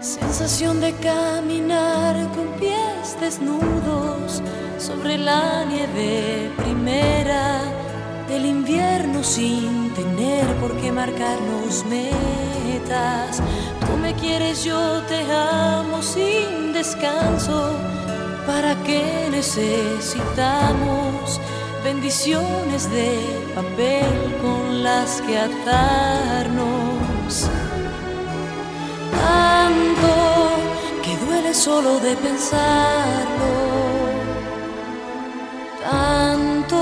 Sensación de caminar con pies desnudos sobre la nieve primera del invierno sin tener por qué marcarnos metas. Tú me quieres, yo te amo sin descanso. ¿Para qué necesitamos bendiciones de papel con las que atarnos? Solo de pensarlo. Tanto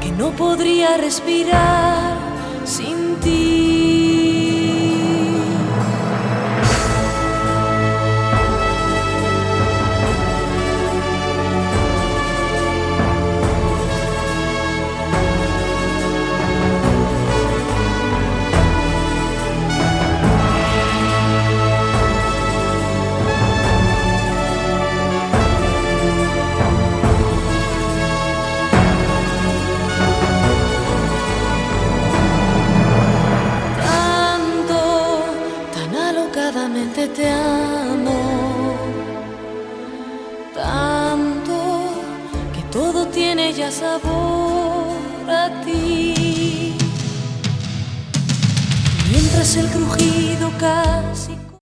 que no podría respirar sin ti. Te amo. Tanto que todo tiene ya sabor a ti. Mientras el crujido casi